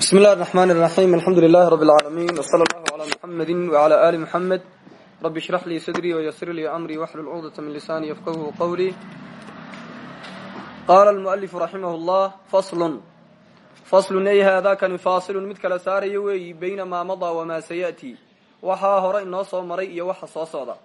bismi illahi raxmaan raxiim alxamdu lilahi rabi lcaalamiin wsala allahu calaa muxamedi wcala ali muxamed rabbi ishrax lii sadrii wayasir lii amrii waxlul cuqdata min lisaani yafqahu qawlii qaala almualifu raximah llah faslun. Faslun ay haadaakani faasilun mid kala saaraya weeyi bayna maa madaa wamaa sayatii waxaa hore inoo soo maray iyo waxa soo socda.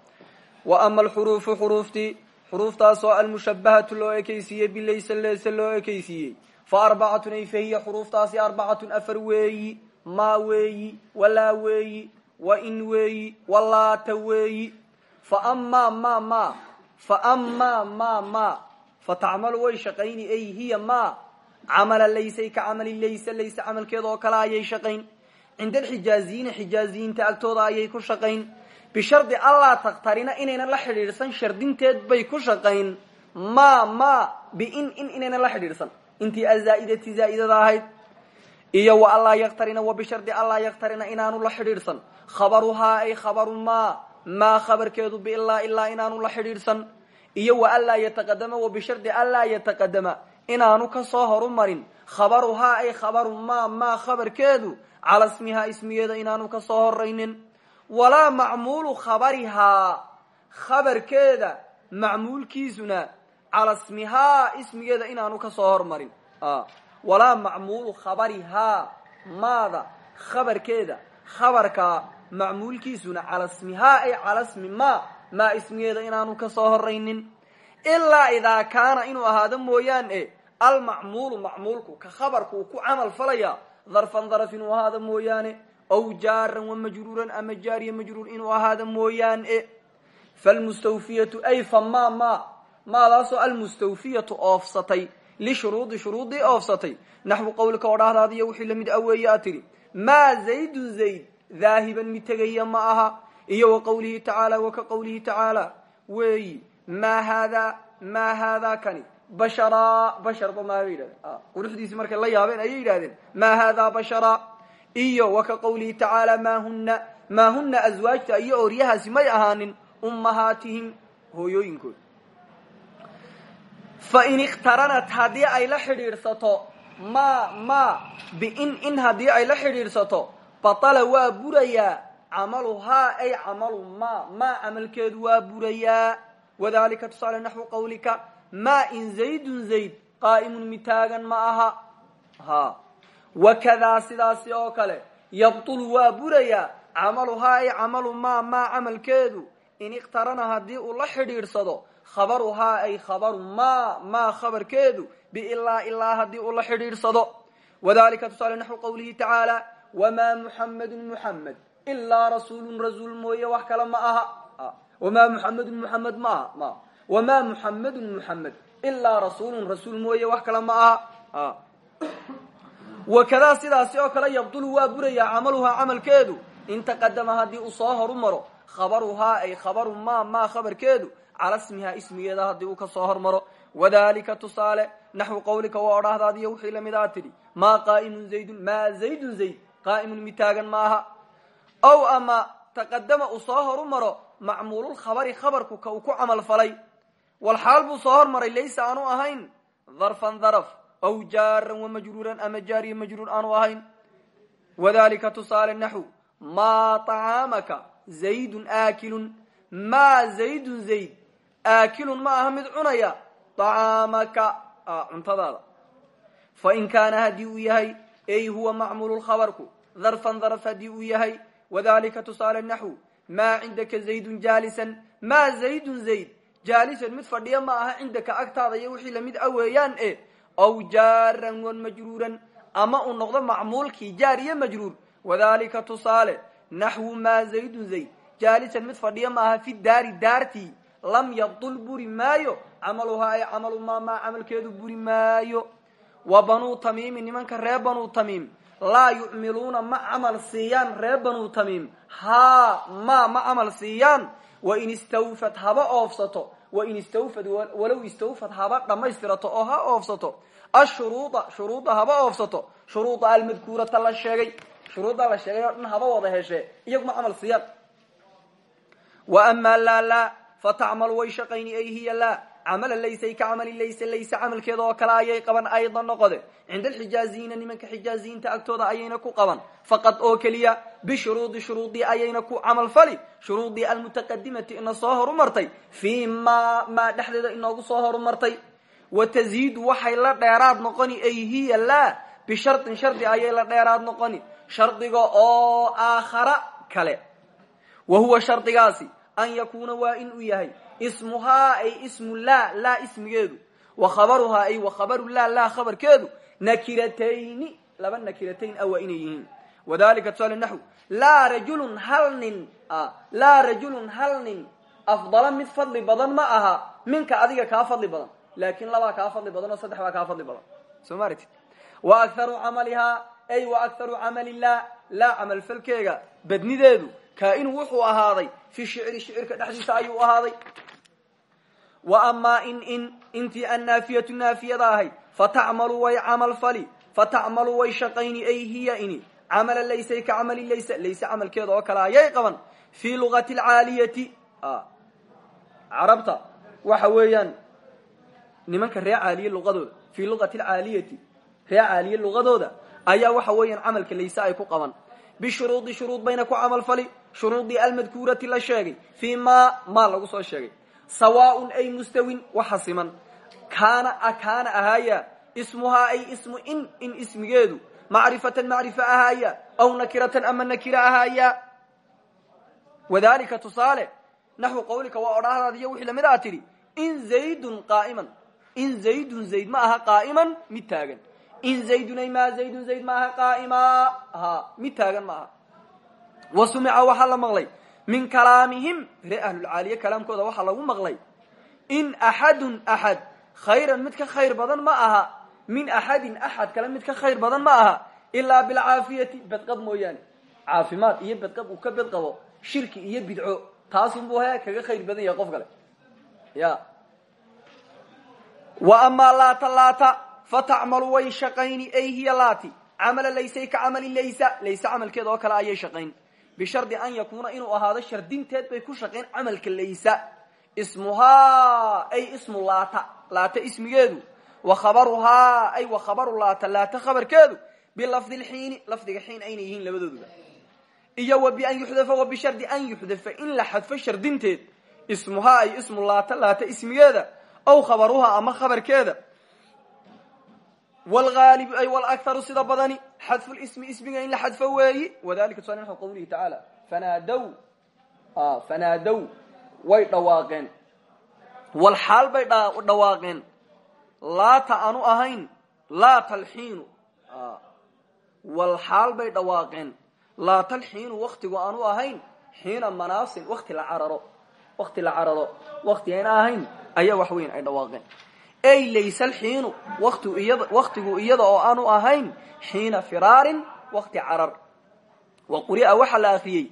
Wa ama alxuruufu xuruuftii xuruuftaasoo almushabahatu loo ekaysiiyey bilaysa leese loo ekaysiiyey fa arbacatun ay fahiya xuruuftaasi arbacatun afar weeyi maa weeyi walaa weeyi wa in weeyi walaata weeyi. Fa amaa ma ma fa amaa ma ma. Fa tacmalu way shaqayni ay hiya ma. Camala laysay ka camali laysa layse camalkeeda oo kale ayay shaqayn. Cinda alxijaaziyiina xijaaziyiinta agtooda ayay ku shaqayn. Bishardi allaa takhtarina inaynan la xidhiidhsan shardinteed bay ku shaqayn. Ma ma biin in inaynan la xidhiidhsan intii azaaidati zaaidada ahayd iyo wa allaa yaktarina wa bishardi allaa yaktarina inaanu la xidhiidhsan. Khabaruhaa ay khabaru ma maa khabarkeedu biilaa ilaa inaanu la xidhiidhsan. Iyo wa anlaa yataqadama wa bishardi anlaa yataqadama inaanu ka soo horumarin. Khabaruhaa ay khabaru ma maa khabarkeedu cala smihaa ismigeeda inaanu ka soo horaynin walaa macmuulu khabarihaa khabarkeeda macmuulkiisuna cala smihaa ismigeeda inaanu ka soo hormarin walaa macmuulu khabarihaa maada khabarkeeda khabarka macmuulkiisuna cala smihaa ay cala smi ma maa ismigeeda inaanu ka soo horaynin ilaa idaa kaana inuu ahaado mooyaan e almacmuulu macmuulku ka khabarku uu ku camal falaya darfan daraf inuu ahaado mooyaane aw jaaran wa majruuran ama jaariya majruur inuu ahaado mooyaan e falmustawfiyatu ay fa ma ma maadaasoo almustawfiyatu oofsatay lishuruudi shuruudii oofsatay naxwu qawlika oo dhahdaadiyo wixii la mid a weeye a tidhi maa zaydun zayd daahiban mid tegaya ma aha iyo wa qawlihi tacaala wa ka qawlihi tacaala weeyi maa haadaa maa haadaa kani basharaa basharba maa bay yidhahdeen quruxdiisi markay la yaabeen ayay yidhahdeen maa haadaa basharaa iyo wa ka qawlihi tacaala maa huna maa huna aswaajta iyo ooryahaasi may ahaanin ummahaatihim hooyooyinkood fa in ikhtaranat haddii ay la xidhiidhsato ma ma biin in haddii ay la xidhiidhsato batala waa burayaa camaluhaa ay camalu ma ma camalkeedu waa burayaa. Wadalika tusaale naxwu qawlika ma in zaydun zayd qaa'imun mid ma aha. Ha. Wakadaa sidaasi oo kale yabtulu waa burayaa camaluhaa ay camalu ma ma camalkeedu in ikhtarana haddii uu la xidhiidhsado khabaruhaa ay khabaru ma ma khabarkeedu biilaa ilaa haddii uu la xidhiidhsado wadalika tusaale naxwu qawlihi tacaala wamaa muxamedun muxamed ilaa rasuulun rasuul mooye wax kale ma aha. Wamaa muxamedun muxamed ma aha ma. Wamaa muxamedun muxamed ilaa rasuulun rasuul mooye wax kale ma aha. Wakadaa sidaasi oo kale yabdulu waa burayaa camaluhaa camalkeedu. In taqadama haddii uu soo horu maro khabaruhaa ay khabaru ma ma khabarkeedu cala smihaa ismigeeda haddii uu ka soo hormaro. Wadalika tusaale naxwu qawlika waa odhahdaadiyo wixii la mid aa tidhi maa qaa'imun zaydun maa zaydun zayd qaa'imun mid taagan ma aha. Ow ama taqadama uu soo horu maro macmuululkhabari khabarku ka uu ku camal falay. Walxaal buu soo hormaray laysa aanu ahayn. Darfan daraf aw jaaran wamajruuran ama jaariya majruur aanu ahayn aakilun ma aha mid cunaya طacaamaka cuntadaada. Fain kaana haddii uu yahay ay huwa macmuululkhabarku darfan daraf haddii uu yahay wadalika tusaale naxw maa cindaka zaydun jaalisan maa zaydun zayd jaalisan mid fadhiya ma aha cindaka agtaada iyo wixii la mid a weeyaan e aw jaaran wan majruuran ama uu noqdo macmuulkii jaar iyo majruur wadalika tusaale naxwu maa zaydun zayd jaalisan mid fadhiya ma aha fi daari daartii lam yabdul buri maayo. Camaluhaa ay camalu maa maa camalkeedu buri maayo. Wa banuu tamiimi nimanka reer banuu tamiim. Laa yucmiluuna ma camal siiyaan reer banuu tamiim. Haa ma ma camal siiyaan. Wain istawfat haba oofsato. Wain istawfad walow istawfad haba dhammaystirato oo ha oofsato. Ashuruuda shuruudda haba oofsato. Shuruuda almadkuurata la sheegay. Shuruuddaa la sheegay oo dhan haba wada heshee iyagu ma camal siiyaan. Wa amaa laa laa fatacmalu way shaqayni ay hiya laa camala laysay ka camali layse layse camalkeeda oo kale ayay qaban aydan noqode cinda alxijaaziyiina nimanka xijaaziyiinta agtooda ayayna ku qaban faqad oo keliya bishuruudi shuruudii ayayna ku camal fali shuruudii almutaqadimati ina soo horumartay fii ma maa dhexdeeda inoogu soo horumartay wa taziidu waxay la dheeraad noqoni ay hiya laa bishardin shardi ayay la dheeraad noqoni shardiga oo aakhara kale wa huwa shardigaasi an yakuuna waa in uu yahay. Ismuhaa ay ismu laa laa ismigeedu. Wa khabaruhaa ay wa khabaru laa laa khabarkeedu. Nakiratayni laba nakiratayn a waa inay yihiin. Wadalika tusaale naxw laa rajulun hal nin laa rajulun hal afdala mid fadli badan ma aha minka adiga kaa fadli badan. Laakin labaa kaa fadli badan oo saddex baa kaa fadli badan. Soo maaragtid wa akharu camalihaa ay wa akharu camali laa laa camal falkeega badnideedu kaa-inu wuxuu ahaaday fi shicri shicirka dhexdiisa ayuu ahaaday. Wa amaa in in intii annaafiyatu naafiyada ahayd fatacmalu way camal fali fatacmalu way shaqayni ay hiya ini. Camala laysay ka camali laysa layse camalkeeda oo kale ayay qaban. Fii lugati alcaaliyati carabta waxa weeyaan nimanka ree caaliye luqadooda fii luqati alcaaliyati ree caaliye luqadooda ayaa waxa weeyaan camalka layse ay ku qaban. Bishuruudi shuruud bayna ku camal shuruudii almadkuurati la sheegay fii ma maa lagu soo sheegay. Sawaaun ay mustawin waxa siman kaana kaana ahaaya ismuhaa ay ismu in in ismigeedu. Macrifatan macrifa ahaaya aw nakiratan ama nakira ahaaya. Wadalika tusaale naxwu qawlika waa odhaahdaad iyo wixii la mid a tidhi in zaydun qaa'iman. In zaydun zayd ma aha qaa'iman mid taagan. In zaydun ay maa zaydun zayd ma aha qaa'ima ha mid taagan ma aha wa sumica waxaa la maqlay min kalaamihim ree ahlulcaaliye kalaamkooda waxaa lagu maqlay in axadun axad khayran mid ka khayr badan ma aha min axadin axad kale mid ka khayr badan ma aha ilaa bilcaafiyati bedqab mooyaane caafimaad iyo bedqab uu ka bedqabo shirki iyo bidco taasunbuu he kaga khayr badan yahay qof kale ya wa amaa laata laata fatacmalu way shaqayni ay hiya laati camala laysay ka camali laysa layse camalkeeda oo kale ayay shaqayn bishardi an yakuuna inuu ahaado shardinteed bay ku shaqayn camalka laysa. Ismuhaa ay ismu laata. Laata ismigeedu. Wa khabaruhaa ay wa khabaru laata. Laata khabarkeedu bilafdi lxiini lafdiga xiin ayna yihiin labadooduba. Iyo wa bian yuxdafa wa bishardi an yuxdafa. In la xadfo shardinteed ismuhaa ay ismu laata laata ismigeeda. Aw khabaruhaa ama khabarkeeda. Wlgaalibu ay wlakharu sida badani xadfu lismi ismiga in la xadfo weeyi wadalika tusaale naxu qawlihi tacaala fanaadow fanaadow way dhawaaqeen wal xaal bay dhawaaqeen laata aanu ahayn laata alxiinu wal xaal bay dhawaaqeen laata alxiinu waktigu aanu ahayn xiina manaasin wakti la cararo wakti la cararo wakti ayna ahayn ayaa wax ay dhawaaqeen ey layse alxiinu waktigu iyada oo aanu ahayn xiina firaarin wakti carar. Wa quri'a waxaa la akriyey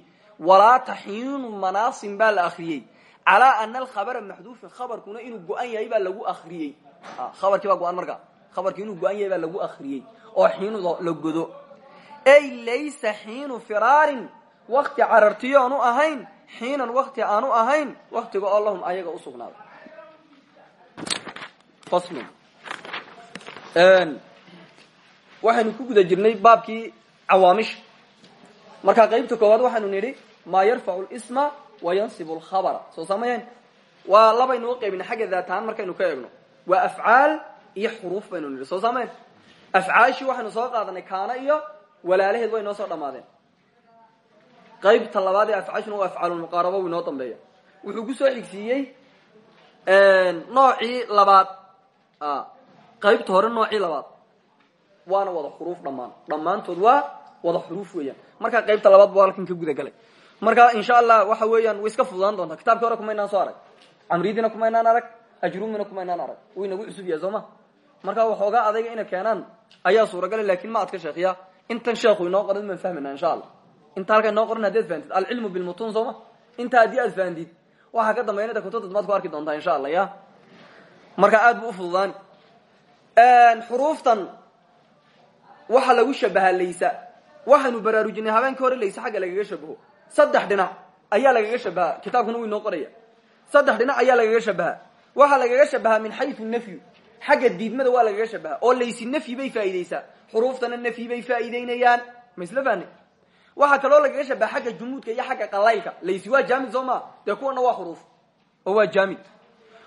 walaata xiinu manaasin baa la akriyey. Calaa ana alkhabara maxduufin khabarkuna inuu go-an yahay baa lagu akriyey. Khabarkii baa go-an markaa khabarkii inuu go-an yahay baa lagu akriyey oo xiinu la godo. Ey laysa xiinu firaarin wakti carartiyo aanu ahayn xiinan wakti aanu ahayn waktiga oo lahum ayaga usugnaaday faslun waxaynu ku guda jirnay baabkii cawaamisha marka qaybta koowaad waxaynu nidhi maa yarfacu lisma wa yansibu lkhabara soo samayn waa labaynu u qaybina xagga daatahaan markaynu ka eegno. Waa afcaal iyo xuruuf baynu nidhi. Soo samayn afcaashii waxaynu soo qaadanay kaana iyo walaalaheed way noo soo dhammaadeen. Qaybta labaad ee afcaashuna waa afcaalulmuqaaraba uu inoo dambeeya. Wuxuu ku soo xigsiiyey noocii labaad qaybta hore noocii labaad. Waana wada xuruuf dhammaan. Dhammaantood waa wada xuruuf weeyaan. Markaa qaybta labaad buu halkan ka guda galay. Marka insha allah waxa weeyaan way iska fududaan doontaa. Kitaabkii hore kumaynaan soo arag. Camridiina kumaynaan arag. Ajrumina kumaynaan arag. Wuu inagu cusub yahay soo ma markaa waxoogaa adayga inay ayaa suuragala laakiin ma adka sheekhiya intan sheekhu inoo qoran baan fahmayna insha allah. Inta halka inoo qoran haddi ad fahamtid alcilmu bilmutun soo ma inta haddii aad fahamtid waxaa ka dambeynada kutubta maad arki doontaa insha allah ya marka aad bu ufududaani xuruuftan waxa lagu shabahaa laysa waxaynu baraarujinay habeenka hore laysa xagga lagaga shabaho. Saddex dhinac ayaa lagaga shabahaa kitaabkuna wuu inoo qoraya saddex dhinac ayaa lagaga shabahaa waxaa lagaga shabahaa min xayu nafyu xagga diidmada waa lagaga shabaha. Oo laysi nafyi bay faa'iideysaa xuruuftana nafyi bay faa'iideynayaan ma isla fahni waxaa kaloo shabaha xagga jumuudka iyo xagga qalaylka laysi waa jaamid soo maa dee kuwana waa xuruuf? Oo waa jaamid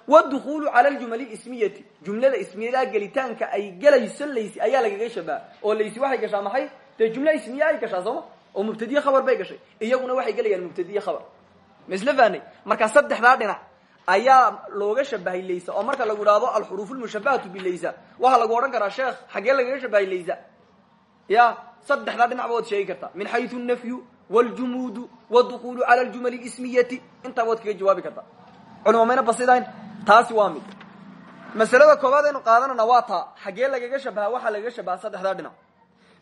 wdukulu cala ljumali ismiyati. Jumlada ismiyada gelitaanka ay gelayso laysi ayaa lagaga shabaha oo laysi waxay gashaa maxay? Dee jumla ismiya ay gashaa sooma oo mubtadiye khabar bay gashay. Iyaguna waxay gelayaan mubtadiye khabar. Ma isla fahnay marka saddexdaa dhinac ayaa looga shabahay laysa oo marka lagu idhaahdo alxuruuf lmushabahatu bilaysa waxaa lagu odhan karaa sheekh xaggee lagaga shabahay laysa? Ya saddexdaa dhinacba waad sheegi kartaa min xayu nafyu wاljumuudu wاdukulu cala ljumali ismiyati. Intaa waad kaga jawaabi kartaa culima mayna taasi waa mid. Masalada koowaad aynu qaadanana waa taa xaggee lagaga shabaha waxaa lagaga shabaha saddexdaa dhinac.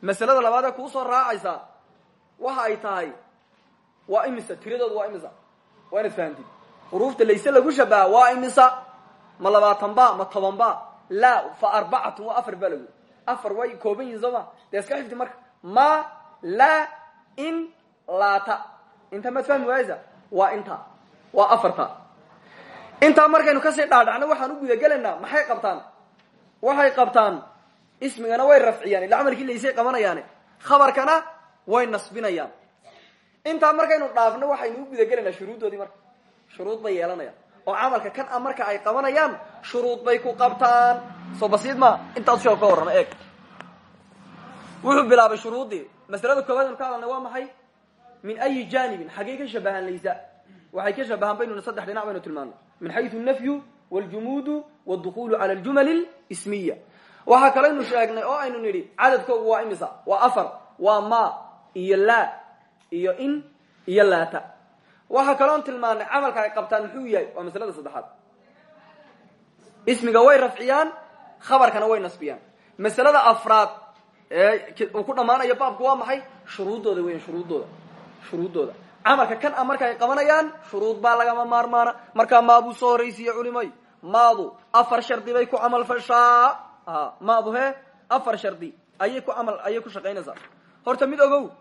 Masalada labaad ee kuusoo raacaysaa waxa ay tahay waa imisa? Tiradoodu waa imisa? Waa inaad fahamtid. Xuruufta layse lagu shabaha waa imisa? Ma labaatan ba ma toban ba la fa arbacatun waa afar ba lagu. Afar way kooban yihiin soo ma? Dee iska xifdi marka. Ma la in laata inta maad fahmi waaysa waa inta. Waa afarta intaa markaynu ka sii dhaadhacno waxaan u gudagelaynaa maxay qabtaan? Waxay qabtaan ismigana way rafciyaan ila camalkii laysay qabanayaane khabarkana way nasbinayaan. Intaa markaynu dhaafno waxaynu u gudagelaynaa shuruuddoodii marka. Shuruud bay yeelanayaan. Oo camalka kan a marka ay qabanayaan shuruud bay ku qabtaan. Soo basiid ma intaas shoo ka warrama eeg. Wuxuu bilaabay shuruuddii. Masalada koowaad aynu ka hadalnay waa maxay? Min ayi janibin xaggey ka shabahaan laysa. Waxay ka shabahaan baynuna saddex dhinac baynu tilmaanay min xayu nafyu wljumuudu wdukulu cala aljumal lsmiya waxaa kalaynu sheegnay oo aynu nidhi cadadkoogu waa imisa waa afar waa ma iyo laa iyo in iyo laata waxaa kaloon tilmaanay camalka ay qabtaan muxuu yahay waa maslada saddexaad ismiga way rafciyaan khabarkana way nasbiyaan masalada afraad ee uu ku dhammaanayo baabku waa maxay shuruuddooda weyan shuruuddooda shuruuddooda camalka kan a marka ay qabanayaan shuruud baa lagama maarmaana. Markaa maabuu soo horaysiiye culimay maadu afar shardi bay ku camal fashaa. Maadu he afar shardi ayay ku camal ayay ku shaqaynaysaa. Horta mid ogow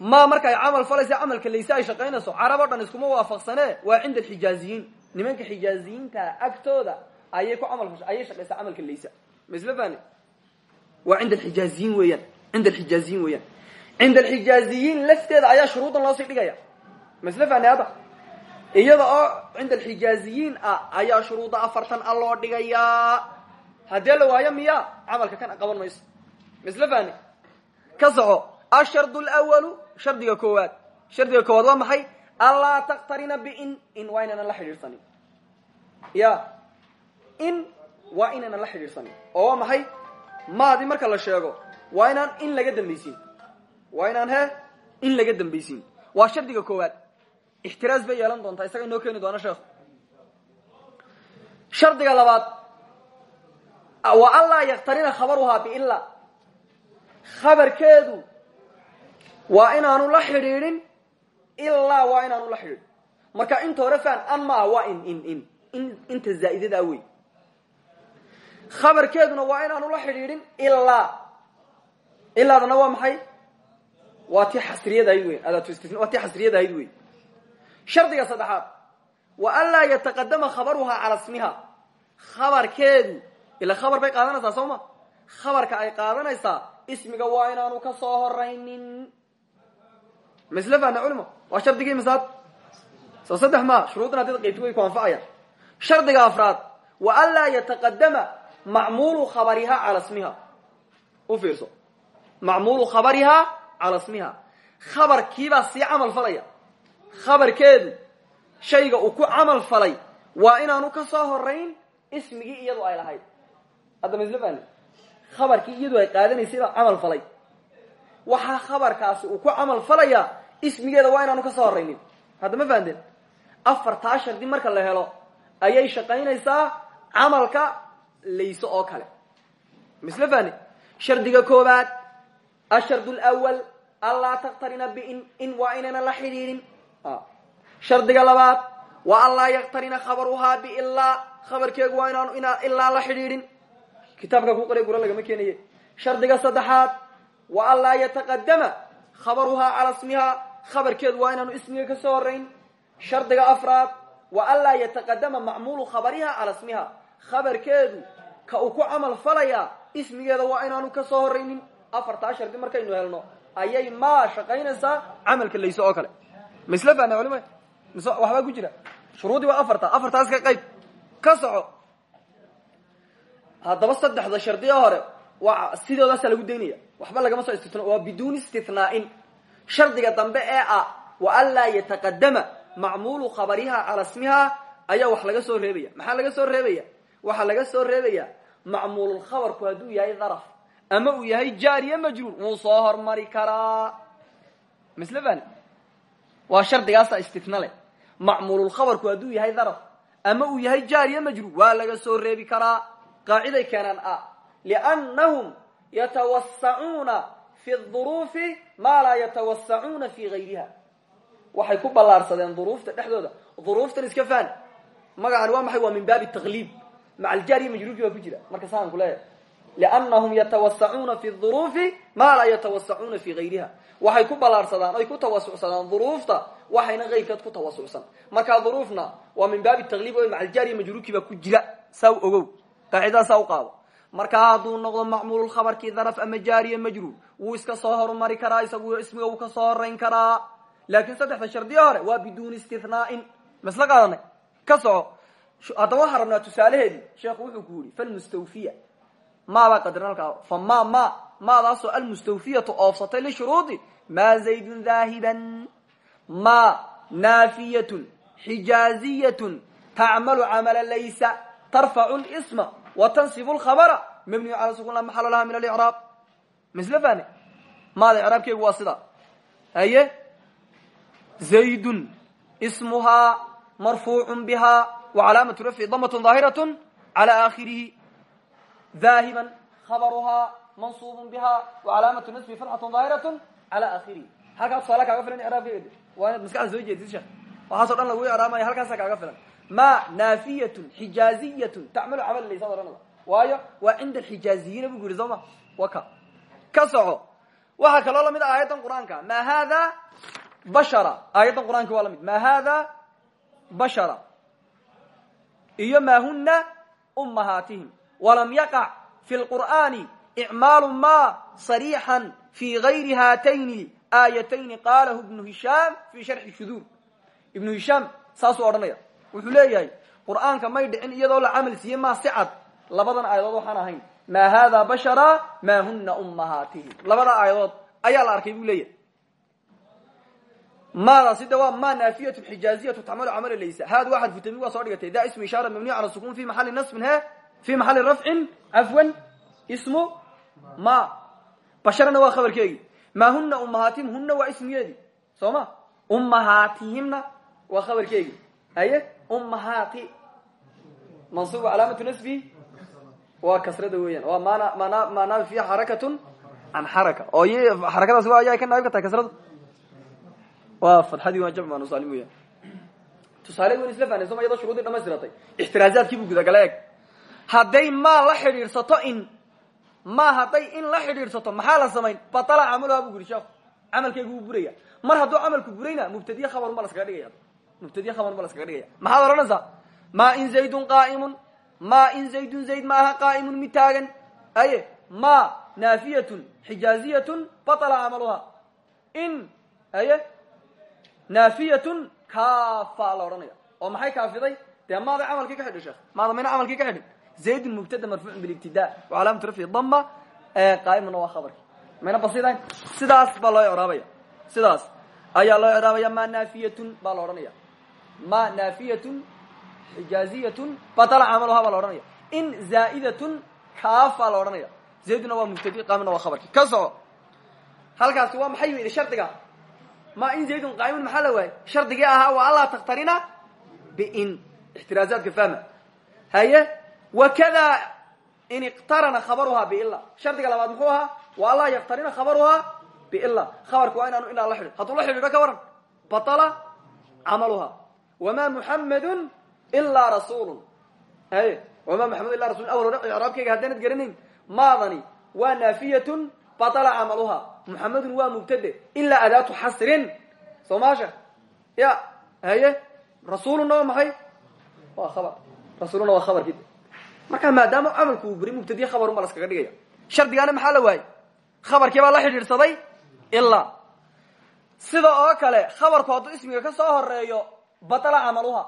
ma marka ay camal falaysa camalka layse ay shaqaynayso carab o dhan iskuma waafaqsane waa cinda alxijaaziyiin nimanka xijaaziyiinta agtooda ayay ku camal fasha ayay shaqaysaa camalka laysa ma isla waa cinda alxijaaziyiin weeyaan cinda alxijaaziyiin weeyaan cinda alxijaaziyiin lafteeda ayaa shuruudan loo sii dhigaya ma isla fahni hadda iyada oo cinda alxijaaziyiin ah ayaa shuruudda afartan a loo dhigayaa haddee la waayo miya camalka kan qaban mayso ma isla fahni ka soco ashard lwalu shardiga koowaad shardiga koowaad waa maxay anlaa taktarina bin in waa inaynan la xidhiidhsanin ya in waa inaynan la xidhiidhsanin oo waa maxay maadi marka la sheego waa inaan in laga dambaysiin waa inaan he in laga dambaysiin. Waa shardiga koowaad. Ixtiraaz bay yeelan doontaa isaga inoo keeni doona sheekhu. Shardiga labaad wa anlaa yaktarina khabaruhaa biila khabarkeedu waa inaanu la xidhiidhin ilaa waa inaanu la xidhiidhin. Marka inta hore faan an maaha waa in in in in inta zaa'idada wey khabarkeeduna waa inaanu la xidhiidhin ilaa ilaadana waa maxay waa tii xasriyad ahayd wey waa tii xasriyad ahayd wey shardiga saddexaad wa an laa yataqadama khabaruhaa cala smiha khabarkeedu ila khabar bay qaadanaysaa soo khabarka ay qaadanaysaa ismiga waa inaanu ka soo horaynin ma isla fahna culimo waa shardigii misaad. Soo saddex maa shuruuddan haddaad qaybti ku anfacayaan shardiga afraad wa an laa yataqadama macmuulu khabarihaa cala smiha u fiirso. Macmuulu khabarihaa cala smiha khabarkiibaa sii camal falaya. Khabarkeedu shayga uu ku camal falay waa inaanu ka soo horayn ismigii iyadu ay lahayd. Hadda ma isla fahni khabarkii iyadu ay qaadanaysay baa camal falay. Waxaa khabarkaasi uu ku camal falayaa ismigeeda waa inaanu ka soo horaynin hadda ma fahanteen afartaa shardi marka la helo ayay shaqaynaysaa camalka layso oo kale. Ma isla fahni shardiga koobaad ashard lwal anlaa taktarina bin in waa inaynan la xidhiidhin. Shardiga labaad wa an laa yaktarina khabaruhaa biilaa khabarkeegu waa inaanu ilaa la xidhiidhin. Kitaabka ku qoray gura lagama keenaye. Shardiga saddexaad wa an laa yataqadama khabaruhaa cala smihaa khabarkeedu waa inaanu ismiga ka soo horayn shardiga afraad wa anlaa yataqadama macmuulu khabariha cala smiha khabarkeedu ka uu ku camal falayaa ismigeeda waa inaanu ka soo horaynin afartaa shardi markaynu helno ayay maa shaqaynaysaa camalka layso oo kale. Ma isla fahna culima mise waxbaa ku jira. Shuruudii waa afarta. Afartaas ka qayb. Ka soco. Haddaba saddexda shardiya hore waa sidoodaasaa lagu daynaya. Waxba lagama soo istitno waa biduuni istithnaain shardiga dambe ee ah wa anlaa yataqadama macmuulu khabariha cala smiha ayaa wax laga soo reebaya. Maxaa laga soo reebaya? Waxaa laga soo reebaya macmuululkhabarku hadduu yahay daraf ama uu yahay jaariye majruur. Wuu soo hormari karaa. Misle fani waa shardigaasa istitna leh. Macmuululkhabarku hadduu yahay daraf ama uu yahay jaariye majruur. Waa laga soo reebi karaa. Qaaciday keenaan ah liannahum yatawasacuuna fi duruufi maa laa yatawasacuuna fi gayriha. Waxay ku ballaarsadeen duruufta dhexdooda. Duruuftan iska faan. Magacani waa maxay? Waa min baabi taqliib. Maca aljaariye majruurki baa ku jira. Marka saan ku leeyahay liannahum yatawasacuuna fi duruufi maa laa yatawasacuuna fi gayriha waxay ku ballaarsadaan oy ku tawasucsadaan duruufta waxayna keyrkeed ku tawasucsan markaa duruufna waa min baabi taqliib o maca aljaariye majruurkii baa ku jira saa u ogow qaacidadaa saa u qaado markaa hadduu noqdo macmuululkhabarkii daraf ama jaariye majruur wuu iska soo hormari karaa isagu ismiga wuu ka soo horayn karaa laakiin saddexda shardiya hore waa biduuni istithnaain masla ka soco haddaba rabnaa tusaalaheedii sheekhu wuxuu ku yidhi falmustawfiya maabaa qadiran halkaa fa ma ma maadaasoo almustawfiyatu oofsatay lishuruudi maa zaydun daahiban ma naafiyatun xijaaziyatun tacmalu camala laysa tarfacu lsma wa tansibu lkhabara mabniyu cala sukun la maxalo laha min alicraab misle fahne maada icraabkeegu waa sidaa haye zaydun ismuhaa marfuucu biha wa calaamatu rafci damatun daahiraة cala aakhirihi khabaruhaa mansuubun biha wa calaamatu nasbi fatxatu daahiraة cala aakhirihi halkaa tusaale kaaga filan icraabkeeda waa inaad maskaxda soo jeedid sheekh waxaaso dhan lagu icraabmaya halkaasa kaaga filan ma naafiyatun xijaaziyatun tacmalu camal laysa ohanada waayo waa cinda alxijaaziyiina bu ku yidhi soo ma wa ka soco waxaa kaloo la mid a aayaddan qur'aanka ma hada bashara aayaddan qur'aanka waa la mid ma hada bashara iyo ma huna ummahaatihim walam yaqac fi lqur'ani icmaalu ma sarixan fi gayri haatayni aayatayni qalahu ibnu hishaam fi sharxi shuduur ibnu hishaam saasuu odhanaya wuxuu leeyahay qur'aanka may dhicin iyadoo la camal siiyey maa si cad labadan aayadood waxaan ahayn maa hada bashara maa huna ummahaatihim labada aayadood ayaa la arkay buu leeyahay maadaasi de waa ma naafiyatu xijaaziyatu tacmalu camala laysa haad waa xarfu tamim waa soo dhigatay da ismu ishaara mabniy cala sukun fi maxali nasbin he fi maxali rafcin cafwan ismu ma basharana waa khabarkeegi maa huna ummahaatihim huna waa ismigeedi soo ma ummahaatihimna waa khabarkeegi aye ummahaati mansuub calaamatu nasbi waa kasrada weeyaan waa mana maanaa fiiha xarakatun can xaraka oo y xarakadaas waa ayaa ka naayib ka tahay kasradu waa fadxadii waa jamc maanusaalim weeyaan tusaale wen isla fahnay soma hadday maa la xidhiidhsato in ma hadday in la xidhiidhsato maxaa la samayn? Batala camaluha buu guri sheeku camalkaygu wuu buraya. Mar hadduu camalku burayna mubtadiye khabarun ba la skaga dhigaya. Mubtadiye khabarun ba la skaga dhigaya. Maxaad odhanaysaa ma in zaydun qaa'imun ma in zaydun zayd maaha qaa'imun mid taagan. Aye ma naafiyatun xijaaziyatun batala camaluha. In aye naafiyatun kaafa la odhanaya. Oo maxay kaafiday? Dee maaday camalkii ka xidhin sheekh maada mayna camalkii ka xidhin zaydun mubtada marfuucun bilibtida wa calaamatu rafci dama qaa'imuna waa khabarki mayna basidayn sidaas baa loo icraabaya sidaas ayaa loo icraabaya ma naafiyatun baa la odhanaya ma naafiyatun xijaaziyatun batala camaluha baa la odhanaya in zaa'idatun kaafa la odhanaya zayduna waa mubtadi qaamina waa khabarki ka soco halkaasi waa maxay yidhi shardiga ma in zaydun qaa'imun maxaa la waayay shardigii ahaa waa allaa takhtarina bin ixtiraazaadka fahma haye wakada in iqtarana khabaruhaa bila shardiga labaad muxuu ahaa waa allaa yaktarina khabaruhaa bila khabarka waa inaanu ilaa la xidhin hadduu la xidhiidho ka waran batala camaluha wama muxamedun ilaa rasuulun haye wama muxamed illa rasul awal hore icraabkayga haddaanad garanayn maadani waa naafiyatun batala camaluha muxamedun waa mubtade ilaa adaatu xasrin soo maasha ya haye rasuuluna waa maxay waa khabar rasuuluna waa khabarkii marka maadaama camalku uu buri mubtadiye khabarun baa laskaga dhigaya shardigaana maxaa la waayey khabarkii baa la xidhiidhsaday? Ilaa sida oo kale khabarku hadduu ismiga ka soo horeeyo batala camaluha.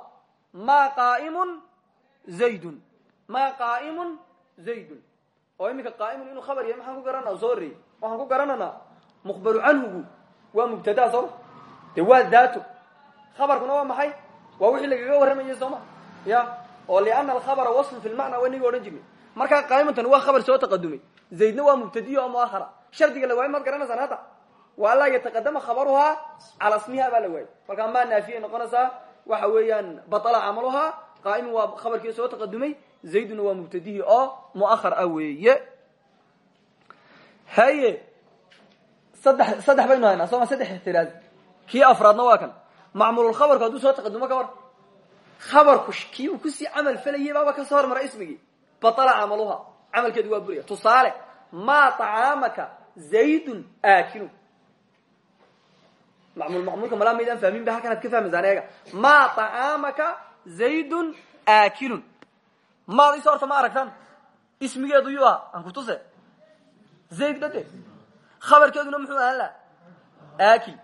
Ma qaaimun zaydun. Ma qaaimun zaydun. Oo iminka qaaimun inuu khabar yahay maxaan ku garanaa? Soo horreeyey waxaan ku garananaa mukhbaru canhugu waa mubtadaa sooma de waa daato khabarkuna waa maxay? Waa wixii lagaga warramayay sooma ya oo liana alkhabara wasfun fi lmacna waa inaga odhan jirnay. Markaa qaaimuntan waa khabar soo taqadumay. Zaydna waa mubtadiyo oo muahara shardiga la waayay maad garanaysaan hadda wa anlaa yataqadama khabaruhaa cala smiha baa la waayay. Markaa maa naafiyay noqonaysaa waxa weeyaan batala camaluhaa qaaimun waa khabarkii soo taqadumay zayduna waa mubtadihii oo muahar ah weeye. Haye saddex saddex baynu haynaa sooma saddex ixtiraaz? Kii afraadna waa kan. Macmuululkhabarku hadduu soo taqadumo ka war khabarku kii uu ku sii camal falayay baaba ka soo hormara ismigii batala camaluha camalkeedu waa buraya tusaale maa tacaamaka zaydun aakilun macmuul macmuulka malaa maydaan fahmin ba halkan ad ka fahmaysaan eega maa tacaamaka zaydun aakilun maad iso horta ma aragtaan ismigeedu yuu aha aan kutuse zayd bade khabarkeeduna muxuu ahaan laha aakil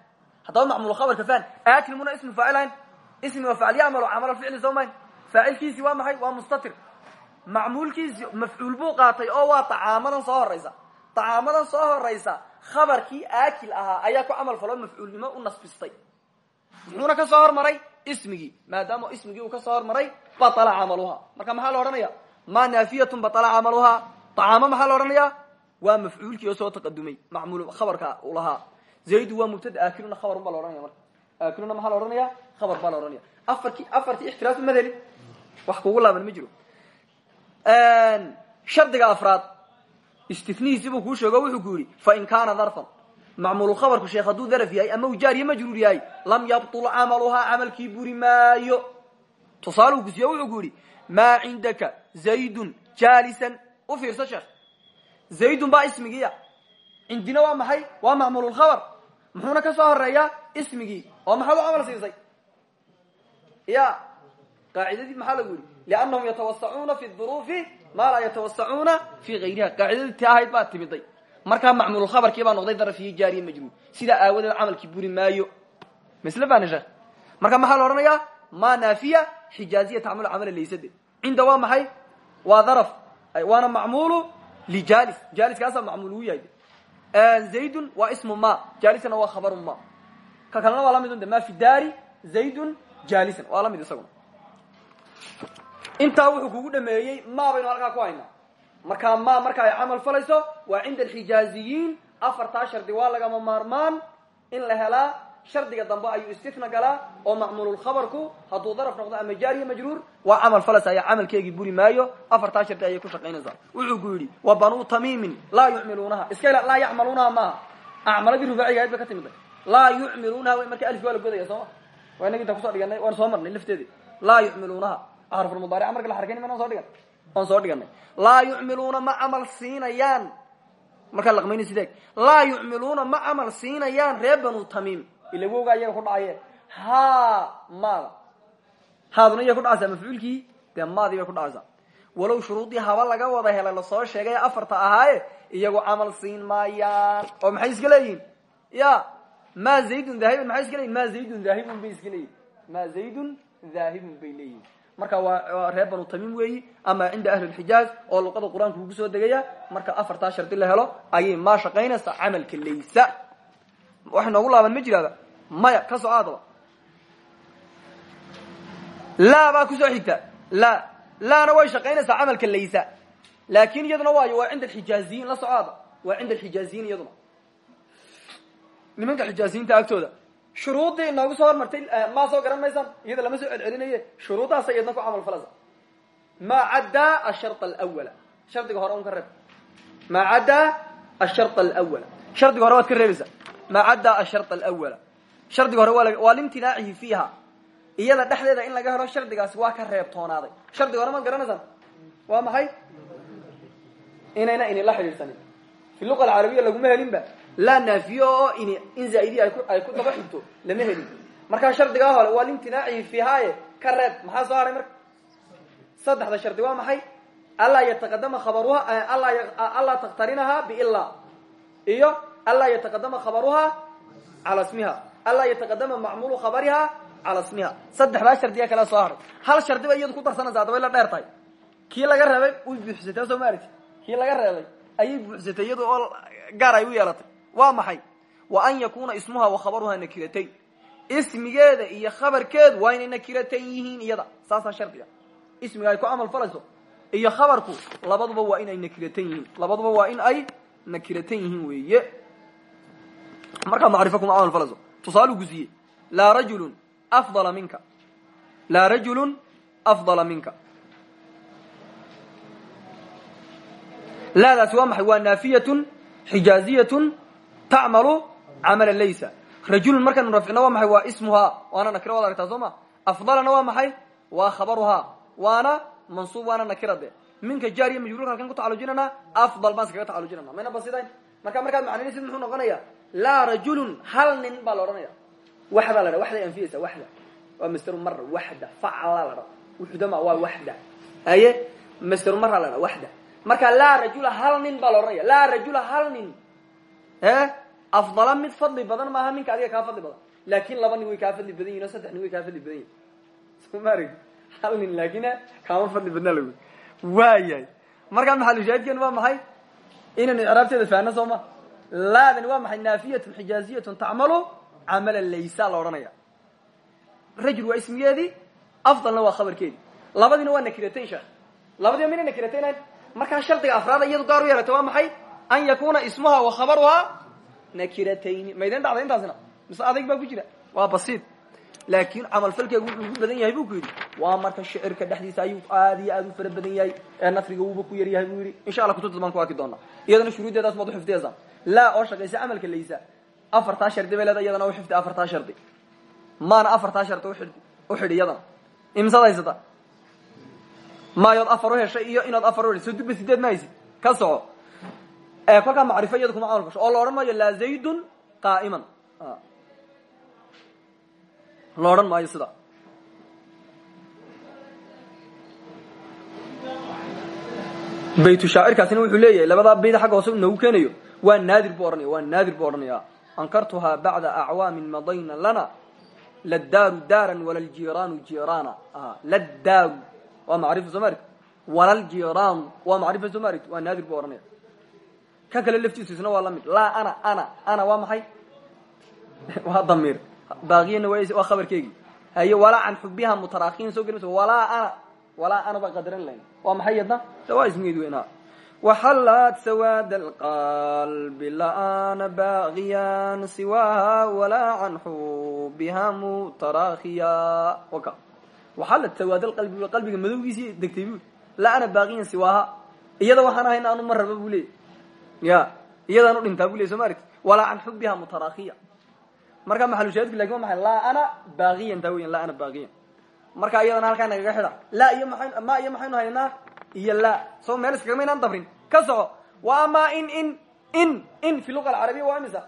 haddaba macmuul khabarka fan aakil muna ismi faacilahayn ismi waa faacil yacmalu camal ficli soo mayn faacilkiisi waa maxay? Waa mustatir. Macmuulkiisi mafcuul buu qaatay oo waa tacaamadan soo horaysa tacaamadan soo horaysa khabarkii aakil ahaa ayaa ku camal faloo mafcuulnimo u nasbistay. Muxuuna ka soo hormaray ismigii maadaama ismigii uu ka soo hormaray batala camaluha marka maxaa la odhanaya ma naafiyatun batala camaluha tacaamo maxaa la odhanaya waa mafcuulkii oo soo taqadumay. Macmuul khabarka u lahaa. Zaydu waa mubtada aakiluna khabarun baa la ohanaya marka aakiluna maxaa la odhanaya khabar baa la ohanaya afarkii afartii ixtiraas ma helin wax kugu laaban ma jiro. Shardiga afraad istinihiisi buu kuu sheego wuxuu ku yidhi fain kaana darfan. Macmuulkhabarku sheekh hadduu daraf yahay ama uu jaariye majruur yahay. Lam yabtul camaluhaa camalkii buri maayo. Tusaaluu kusiiye wuxuu ku yidhi maa cindaka zaydun jaalisan. U fiirso sheekh. Zaydun baa ismigiiya. Cindina waa maxay? Waa macmuululkhabar muxuuna ka soo horeeyaa ismigii oo maxaad u camal siisay? Ya qaacidadii maxaa lagu yidhi? Liannahum yatawasacuuna fi duruufi maa laa yatawasacuuna fi gayriha qaacidadii ti ahayd baa timiday. Markaa macmuulkhabarkii baa noqday darafiyey jaariye majruur. Sidaa aawadeed camalkii buri maayo. Misle fani sheekh marka maxaa la odhanayaa? Ma naafiya xijaaziya tacmulu camala laysade. Cinda waa maxay? Waa daraf. Waana macmuulu lijalis jaaliskaasaa macmuul uu yahay zaydun waa ismu ma jaalisana waa khabaru ma. Ka kalena waa la mid unde ma fi daari zaydun jaalisan waa la mid isaguna. Intaa wuxuu kugu dhameeyey ma baynu halkaa ku haynaa. Markaa ma marka ay camal falayso waa cinda alxijaaziyiin afartaa shardi waa lagama maarmaan in la helaa shardiga dambe ayuu istifna galaa oo macmuululkhabarku hadduu daraf noqdo ama jaariya majruur waa camal falaysa ayaa camalkeegii buri maayo. Afartaa shardi ayay ku shaqaynaysaa. Wuxuu ku yidhi wa banuu tamiimin laa yucmiluunaha. Iska laa yacmaluunaha maaha. Acmaladii rubaaciga ayd bay ka timida laa yucmiluunaha marka alif waa la godaya sooma waa inagi intaan ku soo dhiganay waan soo marnay lafteedi laa yucmiluunaha. Xarfulmudaaric marka la xarakaynay manaan soo dhigan. Waan soo dhiganay. Laa yucmiluuna ma camal siinayaan. Markaa laqmayni sideeg laa yucmiluuna ma camal siinayaan reer banu tamiim ila wowgaa iyaga ku dhacaye ha maada haaduna iya ku dhacaysaa mafcuulkii dee maadii bay ku dhacaysaa walow shuruudii haba laga wada helay la soo sheegay afarta ahaaye iyagu camal siin maayaan. Oo maxay iska leeyihiin ya ma zaydun dhaahibun maxay iska leyihin ma zaydun dhaahibun bay iska leeyihiin ma zaydun dhaahibun bay leeyihiin marka waa reer banu tamiim weeyi ama cinda ahli lxijaaz oo luqada qur'aanka ugu soo degaya marka afartaa shardi la helo ayay maa shaqaynaysaa camalka laysa. Wax noogu laaban ma jiraaba maya ka soco adaba laa baa ku soo xigta. La laana way shaqaynaysaa camalka laysa. Laakin iyaduna waayo waa cinda alxijaaziyiin la socoada waa cinda alxijaaziyiin iyaduna. Nimanka xijaaziyiinta agtooda shuruuddii inoogu soo hormartay maa soo garan maysaan iyada lama soo celcelinaye shuruuddaasa iyadna ku camal falasa maa caddaa ashar alwala shardiga hore un ka reeb. Maa caddaa ashar alwala shardiga hore waad ka reebaysaa. Maa caddaa ashar alwala shardiga hore waa limtinaacihi fiiha. Iyada dhexdeeda in laga helo shardigaasi waa ka reebtoonaaday shardiga hore maad garanaysaan waa maxay? Inayna inila xidhiidhsanin. Fi luqa alcarabiya laguma helinba. Laa naafiyo oo ini in zaa'idiya ay ku daba xigto lama helin. Markaa shardigaa hore waa limtinaacihi fiihaaye ka reeb. Maxaa soo haray marka? Saddexda shardi waa maxay? Anlaa yataqadama khabaruha anlaa takhtarinahaa biila iyo anlaa yataqadama khabaruha cala smiha anlaa yataqadama macmuulu khabariha cala smiha saddexdaa shardiya kala soo haray hal shardi ba iyadu ku darsanaysa adaba la dheer tahay kii laga reebay way buuxsatay soo ma kii laga reebay ayay buuxsatay iyadu oo gaar ay u yeelatay waa maxay wa an yakuna ismuha wa khabaruha nakiratayn ismigeeda iyo khabarkeedu waa inay nakiratayn yihiin iyada saasaa shardiga ismiga ay ku camal falayso iyo khabarku labaduba waa in ay nakiratan yihiin labaduba waa in ay nakiratan yihiin weeye markaa macrifo kuma camal tusaalu gusiye laa rajulun afdala minka. Laa rajulun afdala minka. Laadaasi waa maxay? Waa naafiyatun xijaaziyatun tacmalu camala laysa. Rajulun markaynu rafcino waa maxay? Waa ismuhaa waana nakiro wad aragtaa soo ma afdalana waa maxay? Waa khabaruhaa waana mansuub waana nakira de. Minka jaariya majruurka halkan ku tacalujinana afdal baan iskaga tacalujinana mayna basidayn? Marka markaad macnaysid muxuu noqonaya laa rajulun hal nin baa la odhanaya. Waxdaa la dha waxday anfiyaysa waxda waa masteru mara waxda facala la dha wuxdama waa waxda. Aye masteru mara la dha waxda. Marka laa rajula hal nin baa la odhanaya. Laa rajula hal nin. E afdala mid fadli badan maaha minka adiga kaa fadli badan. Laakin laba nin way kaa fadli badan yihiin o saddex nin way kaa fadli badan yihiin somaarg hal nin laakina kaama fadli badnaa lagu waayahay markaa maxalushaahidkeenu waa maxay? Inaynu icraabteeda faano soo ma laadani waa maxay naafiyatun xijaaziyatun tacmalu camala laysa la odhanaya. Rajul waa ismigeedii afdalna waa khabarkeedii labadiina waa nakiratayn sheekh labadiiba mina nakiratayn markaa shardiga afraada iyadu gaar u yeelatay waa maxay? An yakuna ismuha wa khabaruhaa nakiratayni maydin dhacday intaasina? Mise adayg baa ku jira? Waa basiid. Laakiin camalfalkeegu wuxuu ugu badan yahay bu ku yidhi. Waa marka shicirka dhexdiisa ayuu aad iyo aad u fara badan yahay. Ee nasriga wuuba ku yar yahay buu yidhi. Insha alla kutubta baan ku arki doonaa. Iyadana shuruuddeedaas maad uxifdiyaysaa laa oo shaqaysa camalka laysa afartaa shardi bay leeda iyadana u xifdi afartaa shardi. Maana afartaa shardi uxid u xidhi iyadana. Imsaad haysata maayood afar u heshay iyo inood afar u heshay. Soo dibba sideed ma haysid? Ka soco. Kolkaa macrifo iyada kuma camal fasho oo la odhan maayo laa zaydun qaa'iman. La odhan maayo sida. Baytu waa naadir buu ohanaya waa naadir buu odhanaya ankartuhaa bacda acwaamin madayna lana ladaaru daaran walaljiiraanu jiiraana. Ladaaru waa macrifa soo maarti walaljiraanu waa macrifa soo maarti waa naadir buu ohanaya kan kale laftiisu isna waa la mid. Laa ana ana ana waa maxay? Waa damiir. Baaqiyana waa khabarkeygii haye walaa can xubiha mutaraakiin soo gelimaysa walaa ana walaa ana baa qadaran lahayn. Waa maxay yadna waa ismigeedi weynaa waxallaad sawaad alqalbi la-ana baaqiyan siwaaha walaa can xubiha mutaraakiya waka waxallaad sawaad alqalbi qalbiga madowgiisii degtay bu la-ana baaqiyan siwaaha iyada waxaan ahayna anu ma raba bu leey ya iyadaan u dhintaa bu ley soo ma aragti walaa can xubiha mutaraakiya marka maxalushaahidku laakiin waa maxay laa ana baaqiyan taa weyan laa ana baaqiyan marka iyadana halkaa nagaga xidha laa iyo maa ma iyo maxaynu haynaa iyo laa soo meel iskagama inaan dabrin ka soco wa amaa in in in in fi luga alcarabiya waa imisa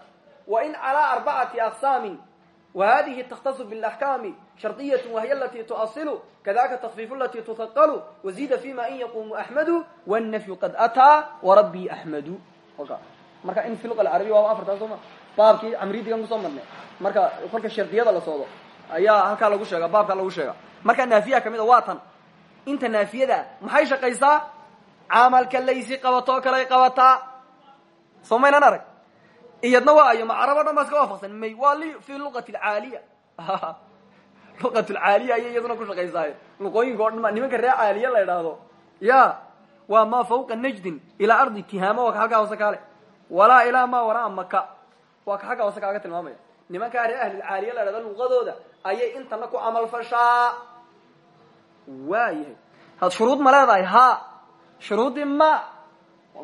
wa in calaa arbacati aqsaamin wa hadihi takhtasu bilaxkaami shardiyatu wahiy alati tuasilu kadaka takfiifu lati tuhaqalu wazida fima in yaqumu axmedu wannafyu qad ataa warabbii axmedu oka. Marka in fi luga alcarabiya waaba afartaa soo ma baabkii camridigan ku soo marnay marka kolka shardiyada la socdo ayaa halkaa lagu sheega baabkaa lagu sheega. Marka naafiyaha ka mid a waa tan inta naafiyada maxay shaqaysaa? Camalka laysi qabatoo kaley qabataa. Soo maynan arag iyadna waa ayo macarab o dhan baa iska waafaqsan may waa li fi luqati alcaaliya luqat lcaaliya ayay iyaduna ku shaqaysaaye luqooyinka o dhan ma nimanka ree caaliya la idhaahdo ya waa maa fawqa najdin ilaa ardi tihaama waa ka halkaa hoose kaale walaa ilaa maa waraa maka waa ka xagga hoose kaaga tilmaamaya. Nimankaa reer ahlilcaaliya la dhahdo luqadooda ayay intana ku camal fashaa waayahay. Had shuruud ma leedahay ha. Shuruuddii ma.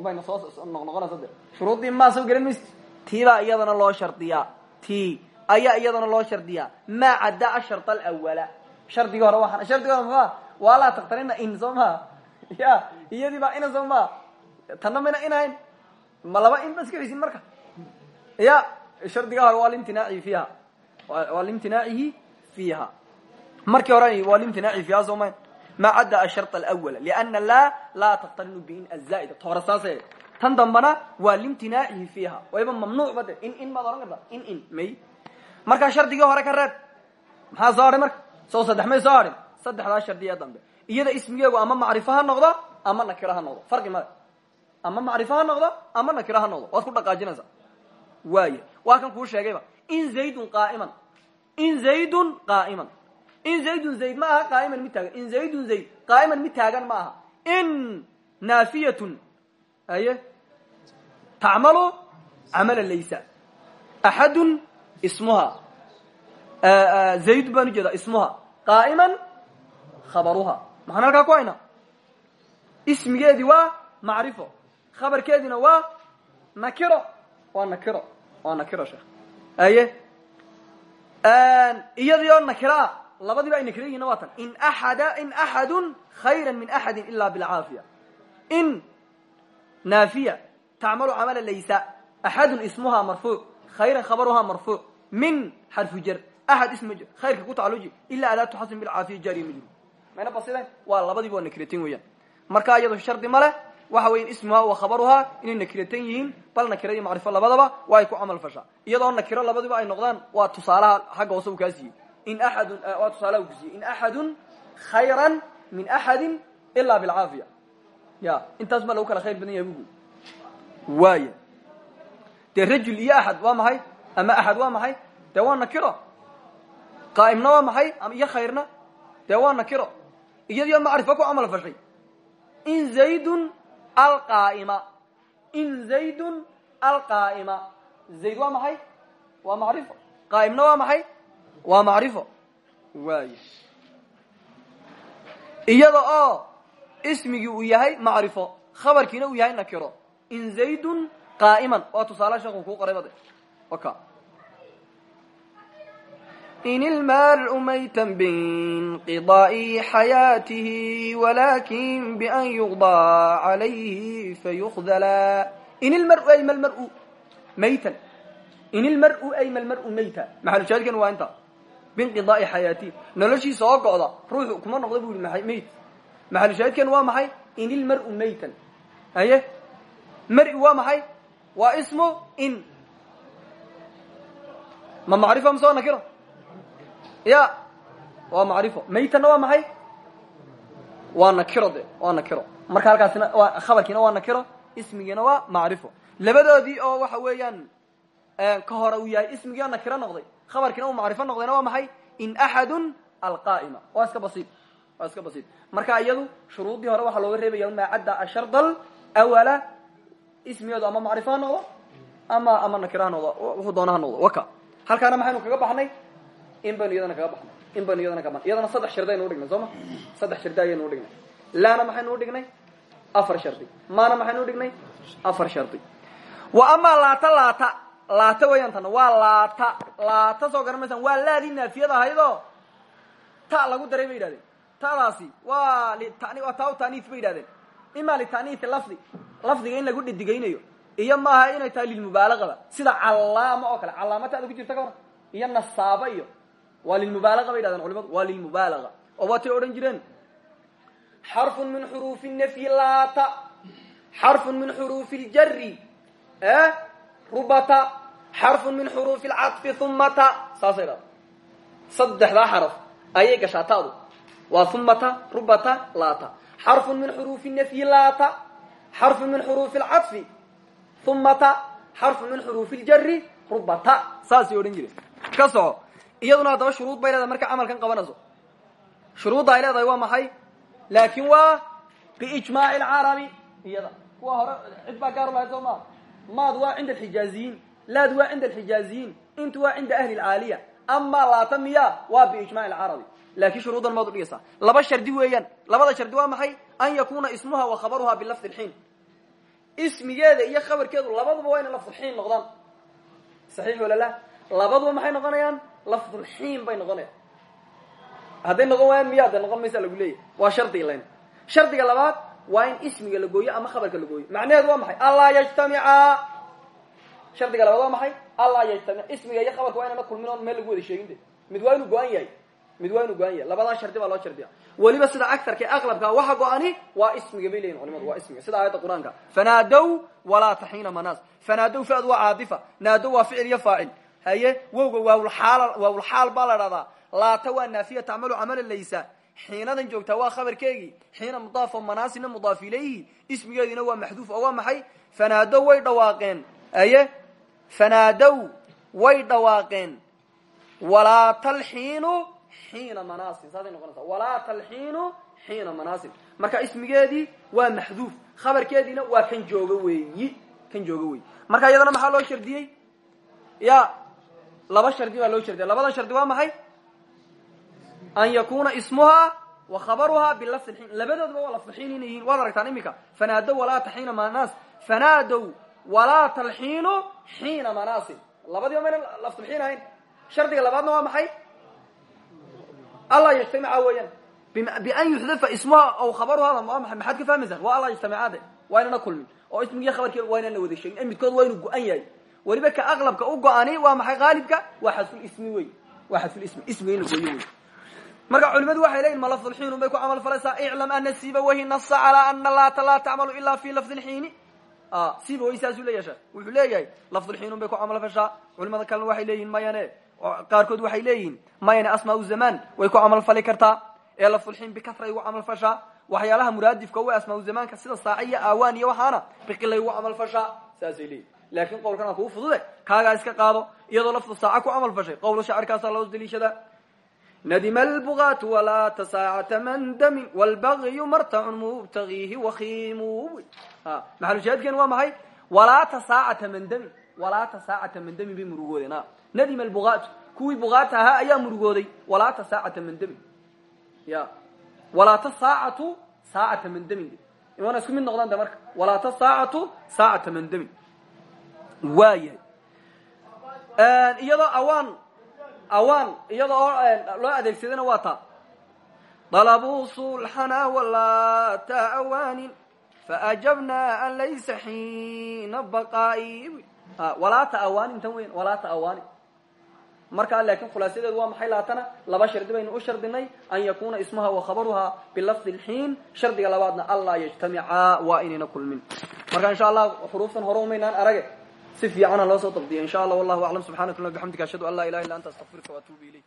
Bayna soo noqnoqonaysa de shuruuddii ma soo gelin mayst tiibaa iyadana loo shardiyaa. Ti ayaa iyadana loo shardiyaa. Maa caddaa ashart alawala shardigii hore waa shardigii hore maa waa laa taktarina in soo maa ya iyadii baa ina soo maa tanna mayna inahayn ma laba in ba iska haysin marka. Ya shardiga hore waa limtinaacihi fiiha. Waa limtinaacihi fiiha markii hore waa limtinaaci fiiha soo mayn. Ma cadda ashar alawala liana laa laa taqtarinu bin azaaida toora saase tan dambana waa limtinaacihi fiiha. Wayba mamnuuc ba de in in maad ohan karta in in may. Markaa shardigii hore ka reeb maxaa soo hadhay marka? Soo saddex may soo hadhin saddexdaa shardiya dambe. Iyada ismigeegu ama macrifo ha noqdo ama nakiro ha noqdo. Farqi male. Ama macrifo ha noqdo ama nakiro ha noqdo. Waad ku dhaqaajinaysaa. Waaya waa kan kuu sheegayba in zaydun qaaiman. In zaydun qaa'iman in zaydun zayd ma aha qaaiman mid taagan. In zaydun zayd qaa'iman mid taagan ma aha in naafiyatun aye tacmalu camala laysa. Axadun ismuha. Zayd baan u jeedaa ismuha. Qaa'iman khabaruha. Maxaan halkaa ku haynaa? Ismigeedii waa macrifo. Khabarkeediina waa nakiro. Waa nakiro. Waa nakiro sheekh. Aye iyadioo nakira labadiiba ay nakiro yihiin waa tan in axada in axadun khayra min axadi ila bilcaafiya. In naafiya tacmalu camala laysa axadun ismuha marfuuc khayran khabaruha marfuuc min xarfu jar axad isma khayrka ku tacaluji ila adaatu xasin bilcaafiya jaariya majru mayna basiden waa labadiiba waa nakiratin weeyaan. Markaa iyado shardi ma leh waxa weya ismuha wa khabaruhaa inay nakiratan yihiin bal nakira iyo macrifo labadaba waa ay ku camal fashaa iyadoo nakiro labadiba ay noqdaan waa tusaalaha xagga hoose u kaa siiyey in aadun waa tusaalaha u ku siiyey in axadun khayran min axadin ila bilcaafiya. Ya intaas baa lagu kala khayr badan yahay bugu. Waaya dee rajul iyo axad waa maxay ama axad waa maxay? Dee waa nakiro? Qaa'imna waa maxay iyo khayrna? Dee waa nakiro? Iyadiyo macrifo ku camal fashay. In zaydun alqaa'ima. In zaydun alqaa'ima. Zayd waa maxay? Waa macrifo. Qaa'imna waa maxay waa macrifo. Waaya iyada oo ismigii uu yahay macrifo khabarkiina uu yahay nakiro. In zaydun qaa'iman. Waa tusaalaha sheekhu kuu qoray bade. Waka in ilmaru maytan binqidaai xayaatihi walakin bian yuqdaa calayhi fayukdala in ilmaru ay malmaru maytan. In ilmaru ay malmaru mayta maxalushaahidkan waa inta binqidaai xayaatihi noloshiisa oo go'da ruuxu kuma noqda bu yihi mayt maxalushaahidkan waa maxay? In ilmaru maytan haye? Mari waa maxay? Waa ismu in. Ma macrifo mase waa ya waa macrifo. Maytanna waa maxay? Waa nakiro de waa nakiro. Marka halkaasina waa khabarkiina waa nakiro ismigiina waa macrifo. Labadoodii oo waxa weeyaan ka hore uu yahay ismigii oo nakiro noqday khabarkiina uu macrifo noqdayna waa maxay? In axadun alqaa'ima. Waa iska basiid. Waa iska basiid. Marka iyadu shuruuddii hore waxaa looga reebaya maa cadda ashardal awala ismigoodu ama macrifo ha noqdo ama ama nakiro ha noqdo wuxuu doona ha noqdo waka halkaana maxaynu kaga baxnay? In baynu iyadana kaga baxnay. In baynu iyadana kaga baxnay. Iyadana saddex shardi aynu udhignay soo ma? Saddex shardi ayaynu udhignay laana maxaynu udhignay afar shardi maana maxaynu udhignay afar shardi wa amaa laata laata laata weeyaan tana waa laata. Laata soo garan maysaan waa laadii naafiyad ahaydoo ta lagu daray bay yidhahdeen. Ta'daasi waa waa taa u taaniis bay yidhahdeen. Ima litaniisi lafdi. Lafdiga in lagu dhidigaynayo iyo maaha inay tahay lilmubaalagaba sida callaamo oo kale callaamo tada ku jirta ka hor. Iyo nasaaba iyo waa lilmubaalaga bay yidhahdeen culimadu waa lilmubaalaga oo waatay odhan jireen? Xarfun min xuruufi nafyi laata. Xarfun min xuruufi ljari rubata xarfun min xuruufi lcaطfi humata saasay dhahda saddexdaa xaraf ayay gashaa ta'du waa humata rubata laata xarfun min xuruufi nafyi laata xarfun min xuruufi lcaطfi humata xarfun min xuruufi ljari rubata saasay odhan jireen ka soco iyaduna haddaba shuruud bay leedahay marka camalkan qabanayso shuruudda ay leedahay waa maxay laakin waa biijmaaci alcarabi iyada kuwa hore cid baa gaar lahayd soo maa maad waa cinda alxijaaziyiin laad waa cinda alxijaaziyiin intu waa cinda ahli lcaaliya amaa laata miya waa biijmaci alcarabi laakiin shuruuddan maad udhigaysaa laba shardi weeyaan. Labada shardi waa maxay? An yakuna ismuha wa khabaruha bilafdi lxiin ismigeeda iyo khabarkeedu labaduba waa inay lafdulxiin noqdaan. Saxiix wala la labaduba maxay noqonayaan? Lafdulxiin bay noqonayaan. Hadday noqon waayaan miyaa de noqon maysa lagu leeyahy waa shardi layn. Shardiga labaad waa in ismiga la gooyo ama khabarka la gooyo. Macnaheedu waa maxay? Allaa yajtamicaa shardiga labaad waa maxay allaa yajtamic ismiga iyo khabarka waa kulmin oon meel lagu wada sheegin mid waa inuu go-an yahay. Mid waa inu go-an yahay. Labadaa shardi baa loo shardiya weliba sida agarka ee aqlabka waxa go-ani waa ismiga bay leyihin culimadu waa ismiga. Sida aayadda qur'aanka fanaadow walaa taxiina manaas fanaadow ficd waa caadifa. Naadow waa ficil iyo faacil. Haye wowga waawlxaal waawlxaal baa la dhahdaa. Laata waa naafiya tacmalu camala laysa. Xiinadan joogtaa waa khabarkeegii xiina mudaafo manaasina mudaaf ilayhi. Ismigeediina waa maxduuf oo waa maxay? Fanaadow way dhawaaqeen. Aye fanaadow way dhawaaqeen. Walaa talxiinu xiina manaasin saasay noqonaysaa walaa talxiinu xiina manaasin marka ismigeedii waa maxduuf khabarkeediina waa kan jooga weeyi kan jooga weeyi. Marka iyadana maxaa loo shardiyey? Ya laba shardi baa loo shardiya labada shardi waa maxay? An yakuna ismuhaa wa khabaruhaa bilafdi lxiin labadoodba waa lafdixiin inay yihiin. Iminka. Fanaadow walaa taxiina manaas. Fanaadow walaa talxiinu xiina manaasin labadiiba mayna lafdulxiin ahayn. Shardiga labaadna waa maxay? Alla yajtamica weeyaan. Bian yuxdafa ismuha aw maay maxaad ka fahmaysaan waa alla yajtamicaade. Waa inana kulmin. Oo ismigiiyo khabarkeeda waa inaan la wada sheegin. Midkood waa inuu yahay. Weliba ka aqlabka u go-ani waa maxay haalibka waa xadfulismi wey waa xadfulismi ismiga in la marka culimadu waxay leyihin ma lafdulxiin bay ku camal falaysaa? Iclam ana sibawahi nasa calaa ana laata laa tacmalu fi lafdi lxiini sibawahi saasuu leeyahay sheekh wuxuu leeyahay lafdulxiinun bay ku camal fashaa culimada kalena waxay leeyihiin mayane qaarkood waxay leeyihiin mayane asmaa zamaan way ku camal fali kartaa ee lafdulxiin bikasray ugu camal fashaa waxyaalaha muraadifka u asmaa zamaanka sida saaca iyo aawaan iyo waxaana biqilay ugu camal fashaa saasay leeyihiin laakiin qowlkana kuu fudude kaagaa iska qaado iyadoo lafdu saaca ku camal fashay qowla shaacirkaasaa loos daliishadaa nadima albugaatu walaata saacata mandamin wlbagyu martacun mubtagiihi wakiimu maxalushaahidkeen waa maxay walaata saacata mandamin walaata saacata mandamin bay murugoodeen nadima albugaatu kuwii bugaata ahaa ayaa murugooday walaata saacata mandamin ya walaata saacatu saacata mandamin imaana isku mid noqdaan de marka walaata saacatu saacata mandamin waayahay iyadoo awaan awaan iyada oo loo adeegsadayna waa taa dalabuu sulxana walaata awaanin faajabnaa an laysa xiina baqaa'i. Walaata awaanin tan weyn walaata awaanin markaa laakiin khulaasadeedu waa maxay? Laatana laba shardi baynu u shardinay an yakuna ismaha wa khabaruha bilafdi lxiin shardiga labaadna anlaa yajtamicaa waa inayna kulmin. Marka insha allah xuruuftan hore umaynaan arage si fiicana loo soo dabdiya insha allah wallahu aclam subxanaka lla bxamdika ashhadu an laa ilaha illa anta astaqfiruka waatuubu ilayk